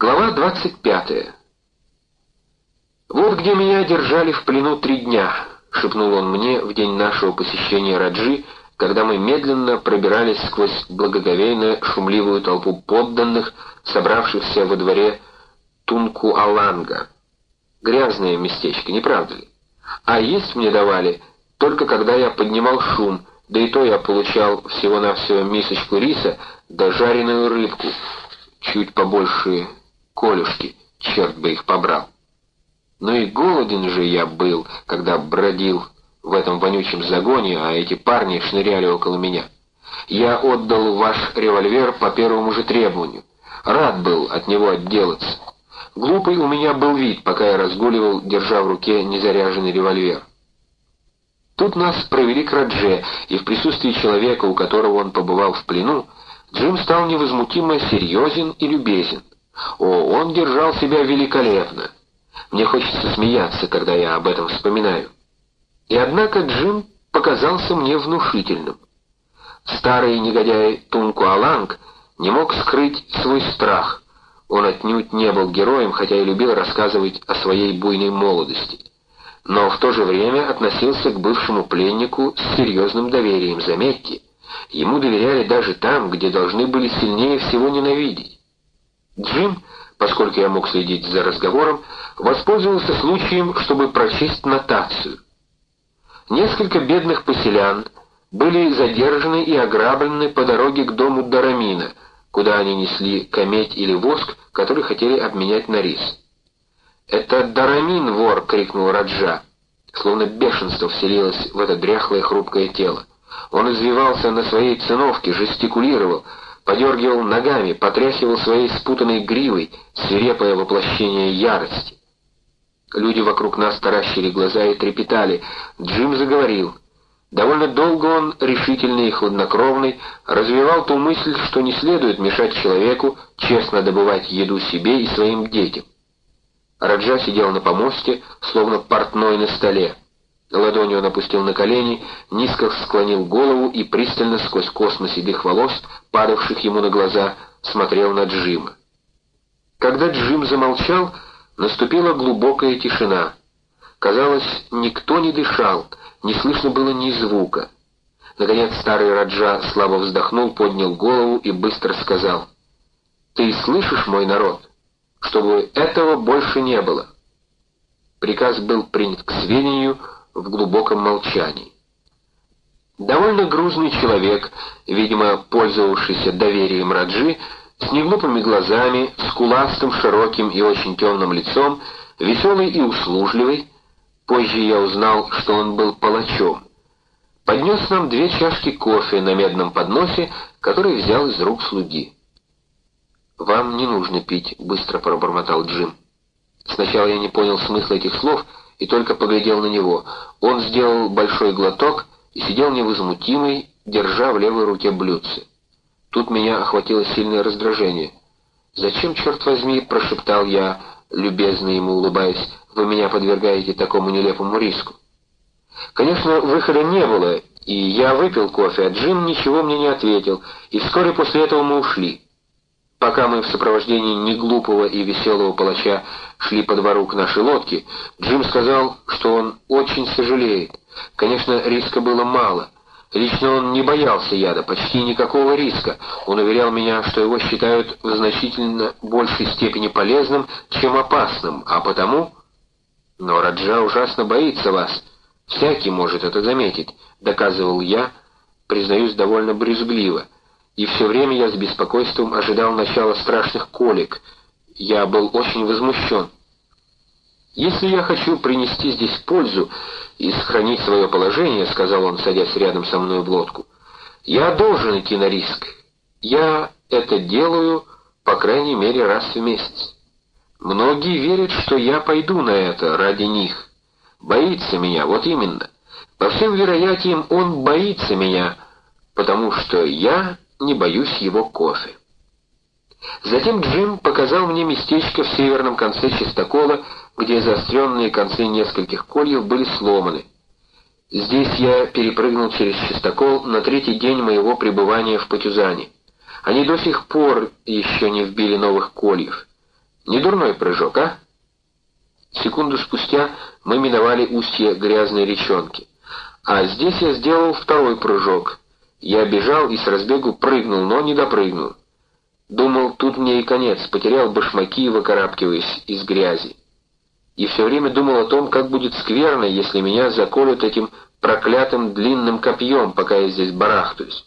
Глава 25. «Вот где меня держали в плену три дня», — шепнул он мне в день нашего посещения Раджи, когда мы медленно пробирались сквозь благоговейно шумливую толпу подданных, собравшихся во дворе Тунку-Аланга. Грязное местечко, не правда ли? А есть мне давали только когда я поднимал шум, да и то я получал всего-навсего мисочку риса да жареную рыбку, чуть побольше колюшки, черт бы их побрал. Ну и голоден же я был, когда бродил в этом вонючем загоне, а эти парни шныряли около меня. Я отдал ваш револьвер по первому же требованию. Рад был от него отделаться. Глупый у меня был вид, пока я разгуливал, держа в руке незаряженный револьвер. Тут нас провели к Радже, и в присутствии человека, у которого он побывал в плену, Джим стал невозмутимо серьезен и любезен. О, он держал себя великолепно. Мне хочется смеяться, когда я об этом вспоминаю. И однако Джим показался мне внушительным. Старый негодяй Тунку Аланг не мог скрыть свой страх. Он отнюдь не был героем, хотя и любил рассказывать о своей буйной молодости. Но в то же время относился к бывшему пленнику с серьезным доверием, заметьте. Ему доверяли даже там, где должны были сильнее всего ненавидеть. Джим, поскольку я мог следить за разговором, воспользовался случаем, чтобы прочесть нотацию. Несколько бедных поселян были задержаны и ограблены по дороге к дому Дарамина, куда они несли кометь или воск, который хотели обменять на рис. «Это Дарамин вор!» — крикнул Раджа. Словно бешенство вселилось в это дряхлое хрупкое тело. Он извивался на своей циновке, жестикулировал, подергивал ногами, потряхивал своей спутанной гривой, свирепое воплощение ярости. Люди вокруг нас таращили глаза и трепетали. Джим заговорил. Довольно долго он, решительный и хладнокровный, развивал ту мысль, что не следует мешать человеку честно добывать еду себе и своим детям. Раджа сидел на помосте, словно портной на столе. Ладонью он опустил на колени, низко склонил голову и пристально сквозь космы седых волос, падавших ему на глаза, смотрел на Джима. Когда Джим замолчал, наступила глубокая тишина. Казалось, никто не дышал, не слышно было ни звука. Наконец старый Раджа слабо вздохнул, поднял голову и быстро сказал, «Ты слышишь, мой народ, чтобы этого больше не было?» Приказ был принят к сведению, в глубоком молчании. Довольно грузный человек, видимо, пользовавшийся доверием Раджи, с неглупыми глазами, скуластым, широким и очень темным лицом, веселый и услужливый, позже я узнал, что он был палачом, поднес нам две чашки кофе на медном подносе, который взял из рук слуги. «Вам не нужно пить», — быстро пробормотал Джим. Сначала я не понял смысла этих слов — и только поглядел на него. Он сделал большой глоток и сидел невозмутимый, держа в левой руке блюдце. Тут меня охватило сильное раздражение. «Зачем, черт возьми?» — прошептал я, любезно ему улыбаясь, «вы меня подвергаете такому нелепому риску». Конечно, выхода не было, и я выпил кофе, а Джим ничего мне не ответил, и вскоре после этого мы ушли. Пока мы в сопровождении неглупого и веселого палача шли по двору к нашей лодке, Джим сказал, что он очень сожалеет. Конечно, риска было мало. Лично он не боялся яда, почти никакого риска. Он уверял меня, что его считают в значительно большей степени полезным, чем опасным, а потому... Но Раджа ужасно боится вас. Всякий может это заметить, доказывал я, признаюсь довольно брезгливо и все время я с беспокойством ожидал начала страшных колик. Я был очень возмущен. «Если я хочу принести здесь пользу и сохранить свое положение», — сказал он, садясь рядом со мной в лодку, — «я должен идти на риск. Я это делаю, по крайней мере, раз в месяц. Многие верят, что я пойду на это ради них. Боится меня, вот именно. По всем вероятиям, он боится меня, потому что я не боюсь его кофе. Затем Джим показал мне местечко в северном конце чистокола, где заостренные концы нескольких кольев были сломаны. Здесь я перепрыгнул через чистокол на третий день моего пребывания в Патюзане. Они до сих пор еще не вбили новых кольев. Не дурной прыжок, а? Секунду спустя мы миновали устье грязной речонки. А здесь я сделал второй прыжок. Я бежал и с разбегу прыгнул, но не допрыгнул. Думал, тут мне и конец, потерял башмаки, выкарабкиваясь из грязи. И все время думал о том, как будет скверно, если меня заколют этим проклятым длинным копьем, пока я здесь барахтаюсь.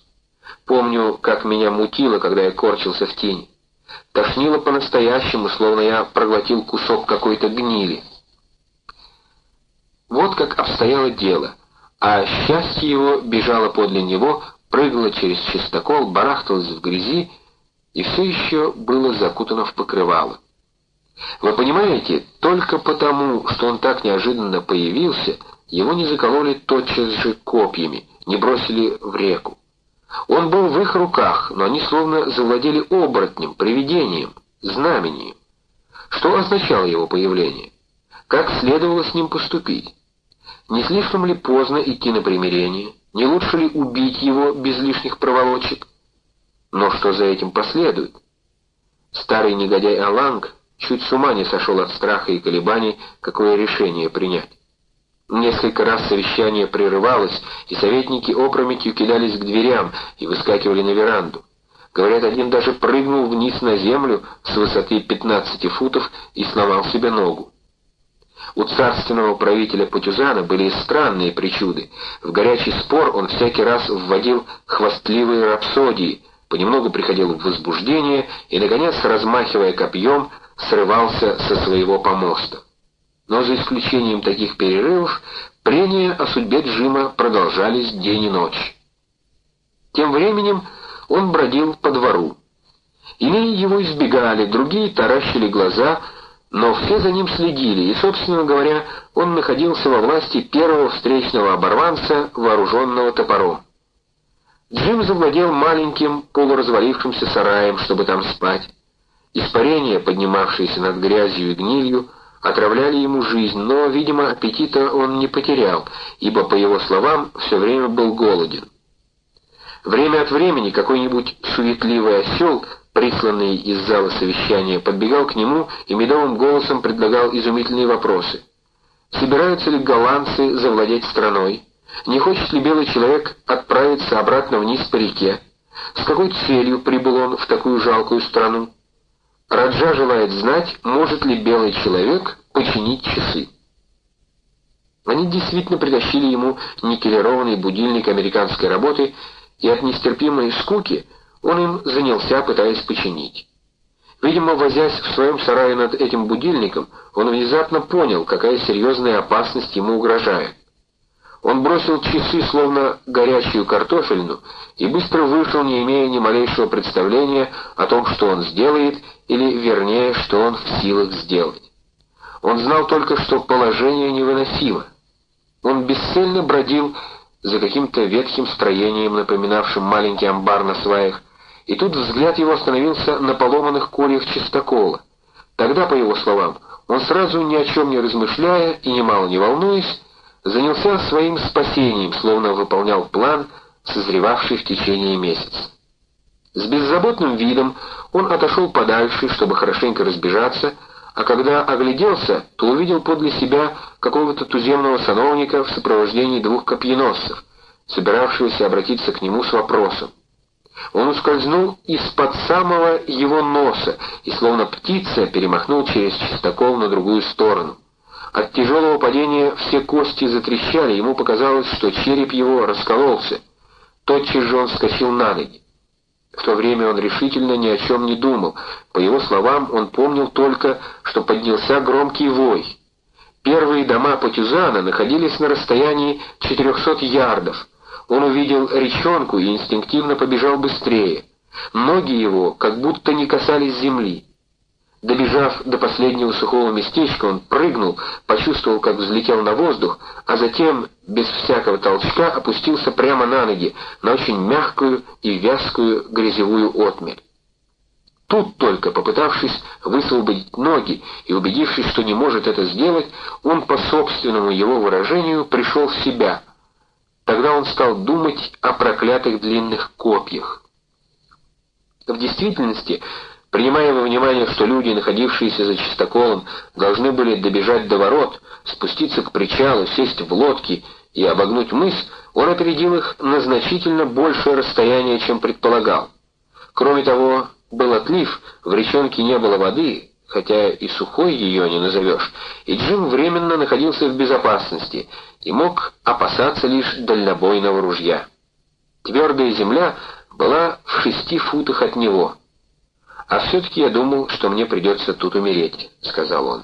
Помню, как меня мутило, когда я корчился в тени. Тошнило по-настоящему, словно я проглотил кусок какой-то гнили. Вот как обстояло дело. А счастье его бежало подле него, прыгало через чистокол, барахталось в грязи и все еще было закутано в покрывало. Вы понимаете, только потому, что он так неожиданно появился, его не закололи тотчас же копьями, не бросили в реку. Он был в их руках, но они словно завладели оборотнем, привидением, знамением. Что означало его появление? Как следовало с ним поступить? Не слишком ли поздно идти на примирение? Не лучше ли убить его без лишних проволочек? Но что за этим последует? Старый негодяй Аланг чуть с ума не сошел от страха и колебаний, какое решение принять. Несколько раз совещание прерывалось, и советники опрометью кидались к дверям и выскакивали на веранду. Говорят, один даже прыгнул вниз на землю с высоты 15 футов и сломал себе ногу. У царственного правителя Патюзана были странные причуды. В горячий спор он всякий раз вводил хвастливые рапсодии, понемногу приходил в возбуждение и, наконец, размахивая копьем, срывался со своего помоста но за исключением таких перерывов прения о судьбе Джима продолжались день и ночь. Тем временем он бродил по двору. Иные его избегали, другие таращили глаза, но все за ним следили, и, собственно говоря, он находился во власти первого встречного оборванца, вооруженного топором. Джим завладел маленьким полуразвалившимся сараем, чтобы там спать. Испарения, поднимавшиеся над грязью и гнилью, отравляли ему жизнь, но, видимо, аппетита он не потерял, ибо, по его словам, все время был голоден. Время от времени какой-нибудь суетливый осел, присланный из зала совещания, подбегал к нему и медовым голосом предлагал изумительные вопросы. Собираются ли голландцы завладеть страной? Не хочет ли белый человек отправиться обратно вниз по реке? С какой целью прибыл он в такую жалкую страну? Раджа желает знать, может ли белый человек починить часы. Они действительно притащили ему никелированный будильник американской работы, и от нестерпимой скуки он им занялся, пытаясь починить. Видимо, возясь в своем сарае над этим будильником, он внезапно понял, какая серьезная опасность ему угрожает. Он бросил часы, словно горячую картофельну, и быстро вышел, не имея ни малейшего представления о том, что он сделает, или, вернее, что он в силах сделать. Он знал только, что положение невыносимо. Он бесцельно бродил за каким-то ветхим строением, напоминавшим маленький амбар на сваях, и тут взгляд его остановился на поломанных кольях чистокола. Тогда, по его словам, он сразу ни о чем не размышляя и немало не волнуясь, занялся своим спасением, словно выполнял план, созревавший в течение месяца. С беззаботным видом он отошел подальше, чтобы хорошенько разбежаться, а когда огляделся, то увидел подле себя какого-то туземного сановника в сопровождении двух копьеносцев, собиравшегося обратиться к нему с вопросом. Он ускользнул из-под самого его носа и, словно птица, перемахнул через чистокол на другую сторону. От тяжелого падения все кости затрещали, ему показалось, что череп его раскололся. Тотчас же он вскочил на ноги. В то время он решительно ни о чем не думал. По его словам, он помнил только, что поднялся громкий вой. Первые дома Патюзана находились на расстоянии 400 ярдов. Он увидел речонку и инстинктивно побежал быстрее. Ноги его как будто не касались земли. Добежав до последнего сухого местечка, он прыгнул, почувствовал, как взлетел на воздух, а затем, без всякого толчка, опустился прямо на ноги, на очень мягкую и вязкую грязевую отмель. Тут только, попытавшись высвободить ноги и убедившись, что не может это сделать, он, по собственному его выражению, пришел в себя. Тогда он стал думать о проклятых длинных копьях. В действительности, Принимая во внимание, что люди, находившиеся за чистоколом, должны были добежать до ворот, спуститься к причалу, сесть в лодки и обогнуть мыс, он опередил их на значительно большее расстояние, чем предполагал. Кроме того, был отлив, в речонке не было воды, хотя и сухой ее не назовешь, и Джим временно находился в безопасности и мог опасаться лишь дальнобойного ружья. Твердая земля была в шести футах от него. «А все-таки я думал, что мне придется тут умереть», — сказал он.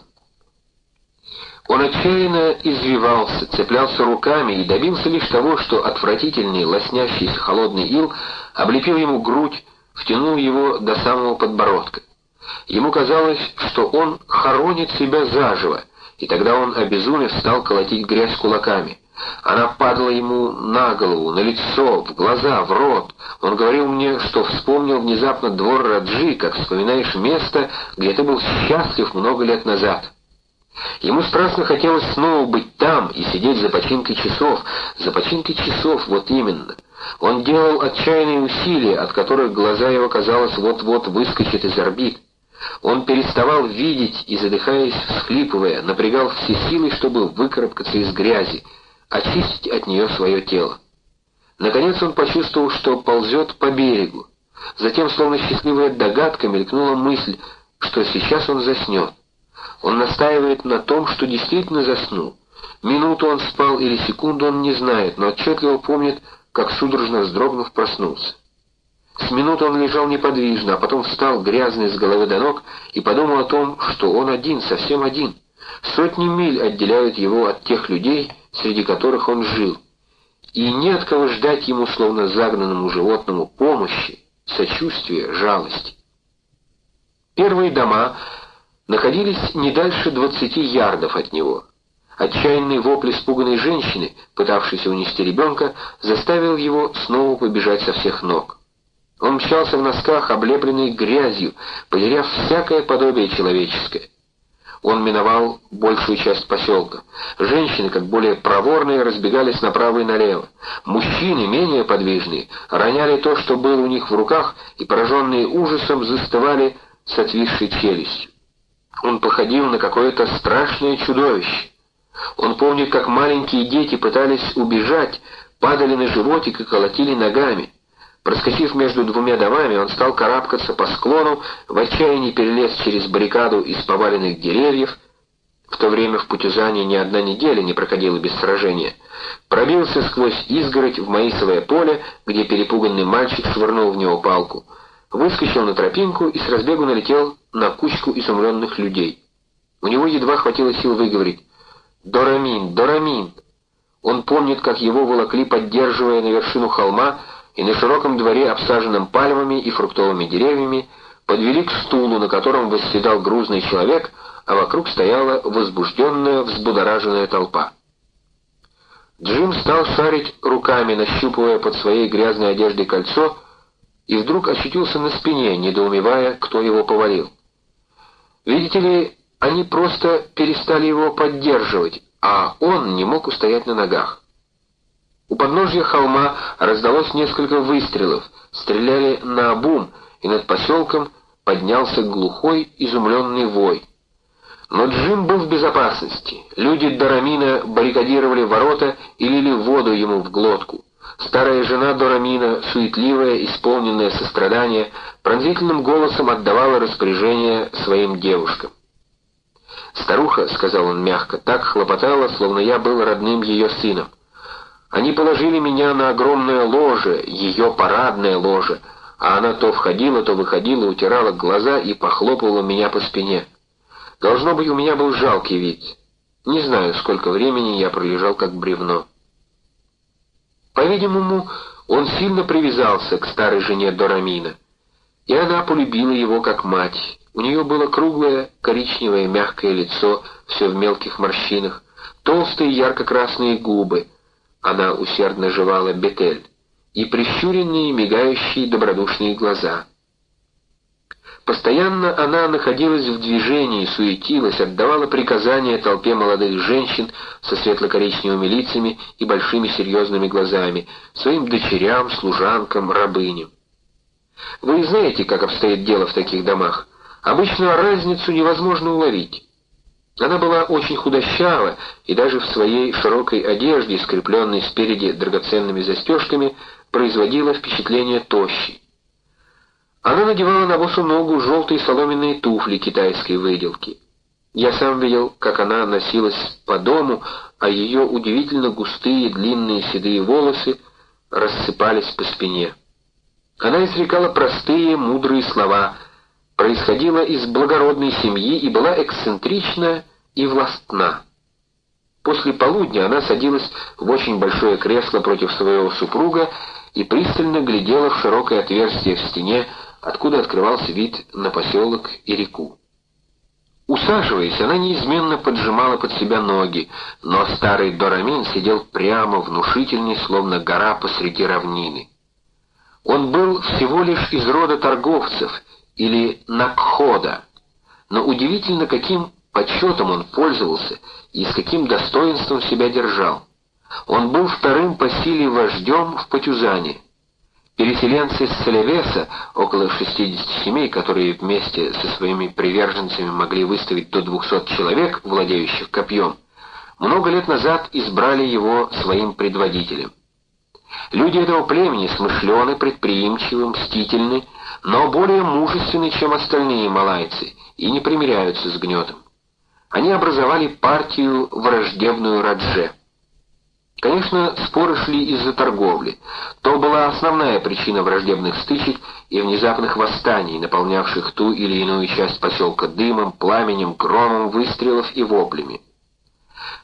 Он отчаянно извивался, цеплялся руками и добился лишь того, что отвратительный, лоснящийся холодный ил облепил ему грудь, втянул его до самого подбородка. Ему казалось, что он хоронит себя заживо, и тогда он, обезумев, стал колотить грязь кулаками. Она падала ему на голову, на лицо, в глаза, в рот. Он говорил мне, что вспомнил внезапно двор Раджи, как вспоминаешь место, где ты был счастлив много лет назад. Ему страстно хотелось снова быть там и сидеть за починкой часов. За починкой часов, вот именно. Он делал отчаянные усилия, от которых глаза его, казалось, вот-вот выскочат из орбит. Он переставал видеть и, задыхаясь, всхлипывая, напрягал все силы, чтобы выкарабкаться из грязи, очистить от нее свое тело. Наконец он почувствовал, что ползет по берегу. Затем, словно счастливая догадка, мелькнула мысль, что сейчас он заснет. Он настаивает на том, что действительно заснул. Минуту он спал или секунду он не знает, но отчетливо помнит, как судорожно вздрогнув проснулся. С минуты он лежал неподвижно, а потом встал грязный с головы до ног и подумал о том, что он один, совсем один. Сотни миль отделяют его от тех людей, среди которых он жил. И не от кого ждать ему, словно загнанному животному, помощи, сочувствия, жалости. Первые дома находились не дальше двадцати ярдов от него. Отчаянный вопль испуганной женщины, пытавшейся унести ребенка, заставил его снова побежать со всех ног. Он мчался в носках, облепленный грязью, потеряв всякое подобие человеческое. Он миновал большую часть поселка. Женщины, как более проворные, разбегались направо и налево. Мужчины, менее подвижные, роняли то, что было у них в руках, и, пораженные ужасом, застывали с отвисшей челюстью. Он походил на какое-то страшное чудовище. Он помнит, как маленькие дети пытались убежать, падали на животик и колотили ногами. Проскочив между двумя домами, он стал карабкаться по склону, в отчаянии перелез через баррикаду из поваленных деревьев. В то время в Путюзане ни одна неделя не проходила без сражения. Пробился сквозь изгородь в Маисовое поле, где перепуганный мальчик швырнул в него палку. Выскочил на тропинку и с разбегу налетел на кучку изумленных людей. У него едва хватило сил выговорить «Дорамин! Дорамин!». Он помнит, как его волокли, поддерживая на вершину холма, и на широком дворе, обсаженном пальмами и фруктовыми деревьями, подвели к стулу, на котором восседал грузный человек, а вокруг стояла возбужденная, взбудораженная толпа. Джим стал шарить руками, нащупывая под своей грязной одеждой кольцо, и вдруг очутился на спине, недоумевая, кто его повалил. Видите ли, они просто перестали его поддерживать, а он не мог устоять на ногах. У подножья холма раздалось несколько выстрелов, стреляли на обум, и над поселком поднялся глухой, изумленный вой. Но Джим был в безопасности. Люди Дорамина баррикадировали ворота и лили воду ему в глотку. Старая жена Дорамина, суетливая, исполненная сострадания, пронзительным голосом отдавала распоряжение своим девушкам. «Старуха», — сказал он мягко, — «так хлопотала, словно я был родным ее сыном. Они положили меня на огромное ложе, ее парадное ложе, а она то входила, то выходила, утирала глаза и похлопывала меня по спине. Должно быть, у меня был жалкий вид. Не знаю, сколько времени я пролежал как бревно. По-видимому, он сильно привязался к старой жене Дорамина, и она полюбила его как мать. У нее было круглое, коричневое, мягкое лицо, все в мелких морщинах, толстые ярко-красные губы — она усердно жевала бетель, и прищуренные, мигающие добродушные глаза. Постоянно она находилась в движении, суетилась, отдавала приказания толпе молодых женщин со светло-коричневыми лицами и большими серьезными глазами, своим дочерям, служанкам, рабыням. Вы знаете, как обстоит дело в таких домах. Обычно разницу невозможно уловить. Она была очень худощава и даже в своей широкой одежде, скрепленной спереди драгоценными застежками, производила впечатление тощей. Она надевала на босу ногу желтые соломенные туфли китайской выделки. Я сам видел, как она носилась по дому, а ее удивительно густые длинные седые волосы рассыпались по спине. Она изрекала простые, мудрые слова, происходила из благородной семьи и была эксцентрична и властна. После полудня она садилась в очень большое кресло против своего супруга и пристально глядела в широкое отверстие в стене, откуда открывался вид на поселок и реку. Усаживаясь, она неизменно поджимала под себя ноги, но старый Дорамин сидел прямо, внушительный, словно гора посреди равнины. Он был всего лишь из рода торговцев или накхода, но удивительно, каким почетом он пользовался и с каким достоинством себя держал. Он был вторым по силе вождем в Патюзане — Переселенцы с Солевеса, около 60 семей, которые вместе со своими приверженцами могли выставить до 200 человек, владеющих копьем, много лет назад избрали его своим предводителем. Люди этого племени смышлены, предприимчивы, мстительны, но более мужественны, чем остальные малайцы, и не примиряются с гнетом. Они образовали партию враждебную Радже. Конечно, споры шли из-за торговли. То была основная причина враждебных стычек и внезапных восстаний, наполнявших ту или иную часть поселка дымом, пламенем, громом выстрелов и воплями.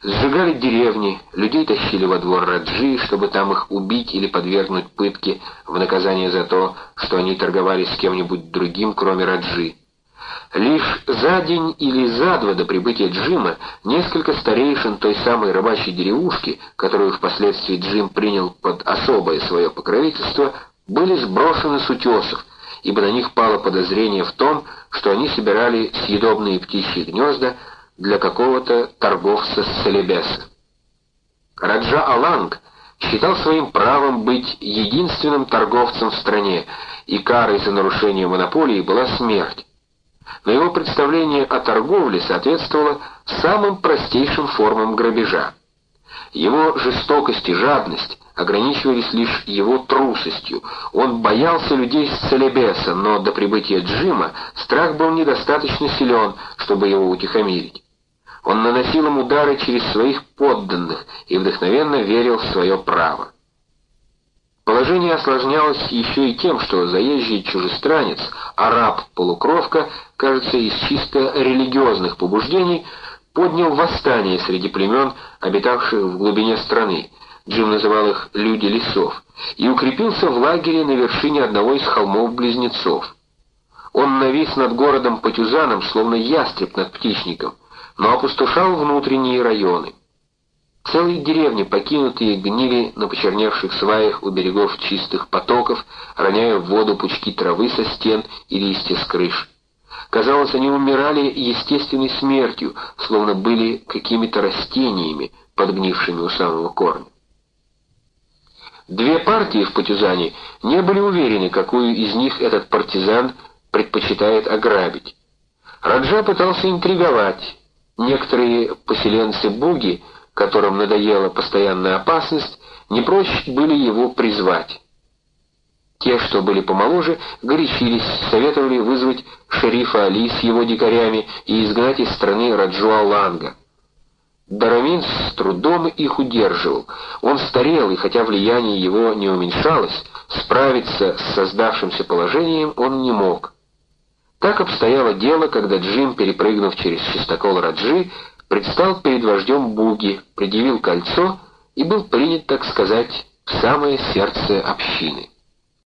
Сжигали деревни, людей тащили во двор Раджи, чтобы там их убить или подвергнуть пытке в наказание за то, что они торговали с кем-нибудь другим, кроме Раджи. Лишь за день или за два до прибытия Джима несколько старейшин той самой рыбачьей деревушки, которую впоследствии Джим принял под особое свое покровительство, были сброшены с утесов, ибо на них пало подозрение в том, что они собирали съедобные птичьи гнезда для какого-то торговца с Селебеса. Раджа Аланг считал своим правом быть единственным торговцем в стране, и карой за нарушение монополии была смерть но его представление о торговле соответствовало самым простейшим формам грабежа. Его жестокость и жадность ограничивались лишь его трусостью. Он боялся людей с Целебеса, но до прибытия Джима страх был недостаточно силен, чтобы его утихомирить. Он наносил им удары через своих подданных и вдохновенно верил в свое право. Положение осложнялось еще и тем, что заезжий чужестранец, араб-полукровка, кажется, из чисто религиозных побуждений, поднял восстание среди племен, обитавших в глубине страны, Джим называл их «люди лесов», и укрепился в лагере на вершине одного из холмов-близнецов. Он навис над городом Патюзаном, словно ястреб над птичником, но опустошал внутренние районы. Целые деревни, покинутые, гнили на почерневших сваях у берегов чистых потоков, роняя в воду пучки травы со стен и листья с крыш. Казалось, они умирали естественной смертью, словно были какими-то растениями, подгнившими у самого корня. Две партии в Патюзане не были уверены, какую из них этот партизан предпочитает ограбить. Раджа пытался интриговать. Некоторые поселенцы Буги которым надоела постоянная опасность, не прочь были его призвать. Те, что были помоложе, горячились, советовали вызвать шерифа Али с его дикарями и изгнать из страны Раджуа Ланга. Дарамин с трудом их удерживал. Он старел, и хотя влияние его не уменьшалось, справиться с создавшимся положением он не мог. Так обстояло дело, когда Джим, перепрыгнув через чистокол Раджи, предстал перед вождем Буги, предъявил кольцо и был принят, так сказать, в самое сердце общины.